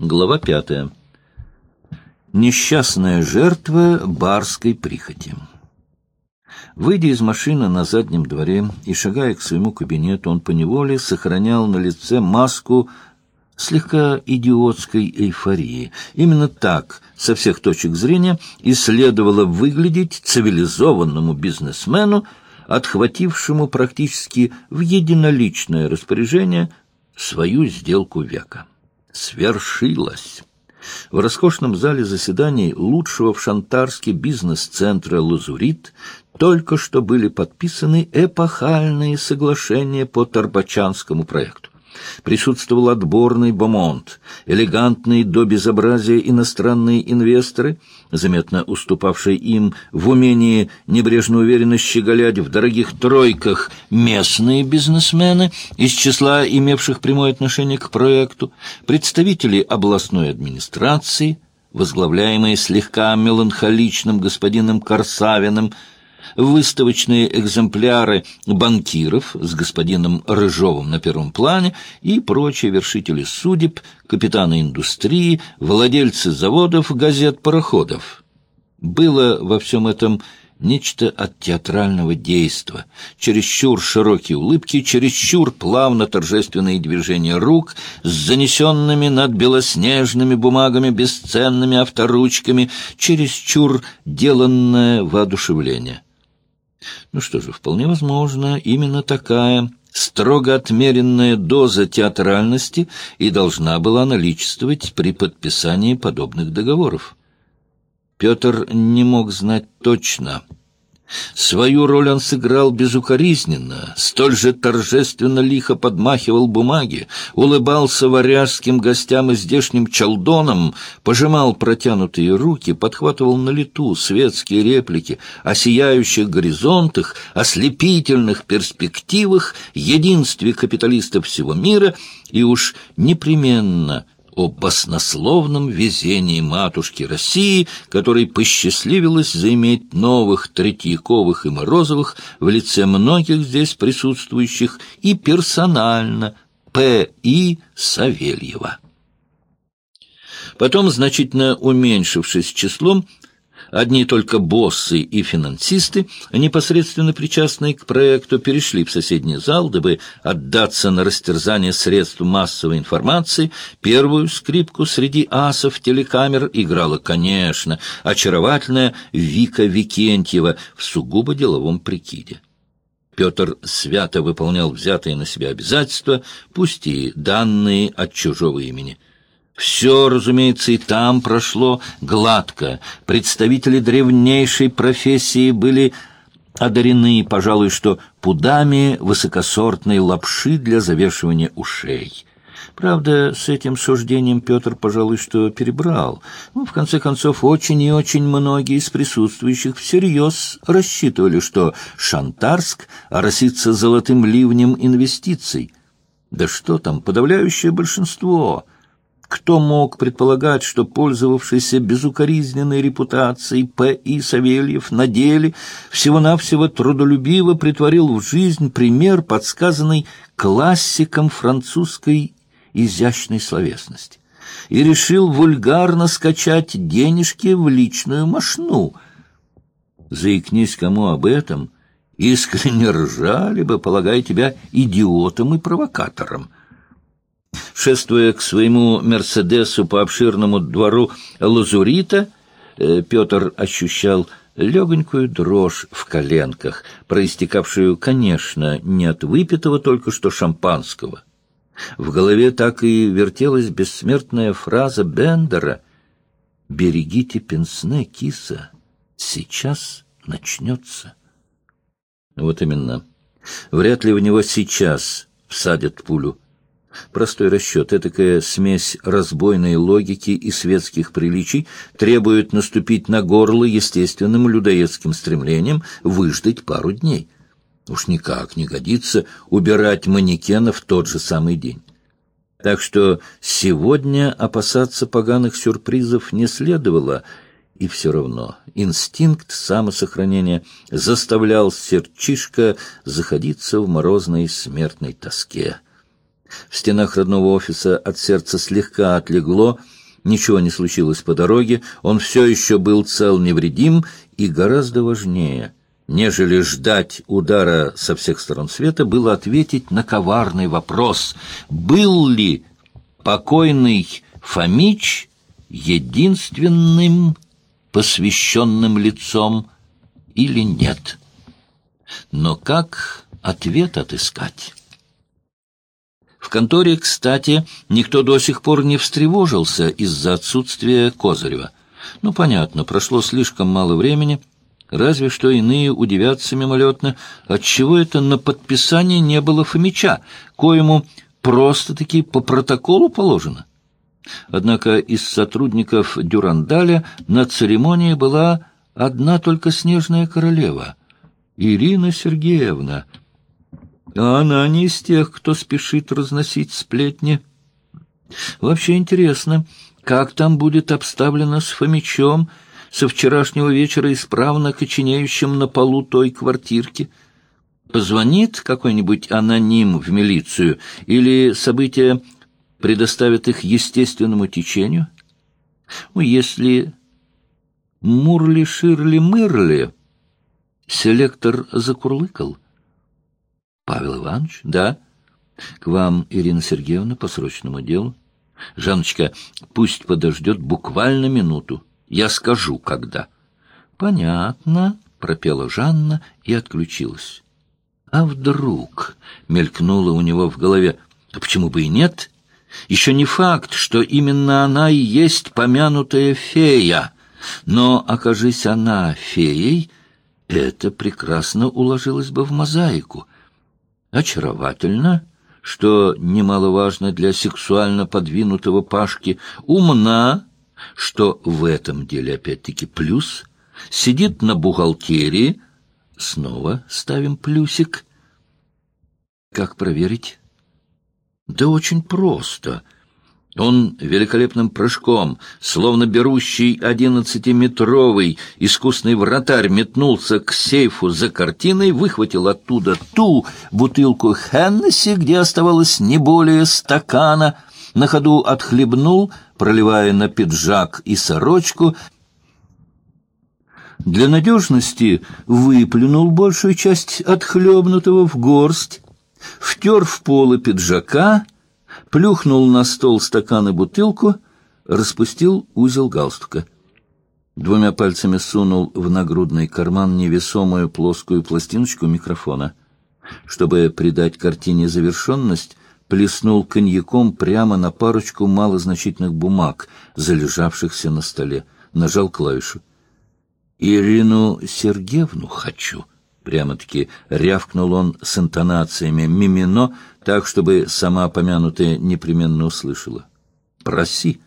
Глава пятая. Несчастная жертва барской прихоти. Выйдя из машины на заднем дворе и шагая к своему кабинету, он поневоле сохранял на лице маску слегка идиотской эйфории. Именно так, со всех точек зрения, и следовало выглядеть цивилизованному бизнесмену, отхватившему практически в единоличное распоряжение свою сделку века свершилось. В роскошном зале заседаний лучшего в Шантарске бизнес-центра «Лазурит» только что были подписаны эпохальные соглашения по Тарбачанскому проекту присутствовал отборный бомонд, элегантные до безобразия иностранные инвесторы, заметно уступавшие им в умении небрежно уверенно щеголять в дорогих тройках местные бизнесмены из числа имевших прямое отношение к проекту, представители областной администрации, возглавляемые слегка меланхоличным господином Корсавиным, выставочные экземпляры банкиров с господином Рыжовым на первом плане и прочие вершители судеб, капитаны индустрии, владельцы заводов, газет, пароходов. Было во всем этом нечто от театрального действа, чересчур широкие улыбки, чересчур плавно торжественные движения рук с занесенными над белоснежными бумагами бесценными авторучками, чересчур деланное воодушевление. Ну что же, вполне возможно, именно такая строго отмеренная доза театральности и должна была наличествовать при подписании подобных договоров. Петр не мог знать точно — Свою роль он сыграл безукоризненно, столь же торжественно лихо подмахивал бумаги, улыбался варяжским гостям и здешним чалдонам, пожимал протянутые руки, подхватывал на лету светские реплики о сияющих горизонтах, ослепительных перспективах, единстве капиталистов всего мира и уж непременно – о баснословном везении матушки России, которой посчастливилось заиметь новых Третьяковых и Морозовых в лице многих здесь присутствующих и персонально П. И. Савельева. Потом, значительно уменьшившись числом, Одни только боссы и финансисты, непосредственно причастные к проекту, перешли в соседний зал, дабы отдаться на растерзание средств массовой информации. Первую скрипку среди асов телекамер играла, конечно, очаровательная Вика Викентьева в сугубо деловом прикиде. Петр свято выполнял взятые на себя обязательства, пусть и данные от чужого имени – все, разумеется, и там прошло гладко. Представители древнейшей профессии были одарены, пожалуй, что пудами высокосортной лапши для завешивания ушей. Правда, с этим суждением Петр, пожалуй, что перебрал. Ну, в конце концов, очень и очень многие из присутствующих всерьез рассчитывали, что Шантарск оросится золотым ливнем инвестиций. Да что там, подавляющее большинство — кто мог предполагать, что пользовавшийся безукоризненной репутацией П. И. Савельев на деле всего-навсего трудолюбиво притворил в жизнь пример, подсказанный классиком французской изящной словесности, и решил вульгарно скачать денежки в личную мошну. Заикнись кому об этом, искренне ржали бы, полагая тебя идиотом и провокатором. Шествуя к своему «Мерседесу» по обширному двору Лазурита, э, Петр ощущал легонькую дрожь в коленках, проистекавшую, конечно, не от выпитого только что шампанского. В голове так и вертелась бессмертная фраза Бендера «Берегите пенсне, киса, сейчас начнется». Вот именно. Вряд ли в него сейчас всадят пулю. Простой расчет, этакая смесь разбойной логики и светских приличий требует наступить на горло естественным людоедским стремлением выждать пару дней. Уж никак не годится убирать манекена в тот же самый день. Так что сегодня опасаться поганых сюрпризов не следовало, и все равно инстинкт самосохранения заставлял сердчишко заходиться в морозной смертной тоске. В стенах родного офиса от сердца слегка отлегло, ничего не случилось по дороге, он все еще был цел невредим и гораздо важнее, нежели ждать удара со всех сторон света, было ответить на коварный вопрос, был ли покойный Фомич единственным посвященным лицом или нет. Но как ответ отыскать? В конторе, кстати, никто до сих пор не встревожился из-за отсутствия Козырева. Ну, понятно, прошло слишком мало времени, разве что иные удивятся мимолетно, отчего это на подписание не было Фомича, коему просто-таки по протоколу положено. Однако из сотрудников Дюрандаля на церемонии была одна только снежная королева — Ирина Сергеевна. А она не из тех, кто спешит разносить сплетни. Вообще интересно, как там будет обставлено с Фомичом, со вчерашнего вечера исправно коченеющим на полу той квартирки — Позвонит какой-нибудь аноним в милицию или события предоставят их естественному течению? Ну, если Мурли-Ширли-Мырли селектор закурлыкал. Павел Иванович, да? К вам, Ирина Сергеевна, по срочному делу. Жанночка, пусть подождет буквально минуту. Я скажу, когда. Понятно, пропела Жанна и отключилась. А вдруг, мелькнуло у него в голове, а почему бы и нет? Еще не факт, что именно она и есть помянутая фея. Но, окажись она феей, это прекрасно уложилось бы в мозаику. Очаровательно, что немаловажно для сексуально подвинутого Пашки, умна, что в этом деле опять-таки плюс, сидит на бухгалтерии, снова ставим плюсик. Как проверить? Да очень просто. Он великолепным прыжком, словно берущий одиннадцатиметровый искусный вратарь, метнулся к сейфу за картиной, выхватил оттуда ту бутылку Хеннесси, где оставалось не более стакана, на ходу отхлебнул, проливая на пиджак и сорочку, для надежности выплюнул большую часть отхлебнутого в горсть, втер в полы пиджака, плюхнул на стол стакан и бутылку, распустил узел галстука. Двумя пальцами сунул в нагрудный карман невесомую плоскую пластиночку микрофона. Чтобы придать картине завершенность, плеснул коньяком прямо на парочку малозначительных бумаг, залежавшихся на столе. Нажал клавишу. «Ирину Сергеевну хочу». Прямо-таки рявкнул он с интонациями мимино, так, чтобы сама помянутая непременно услышала. «Проси».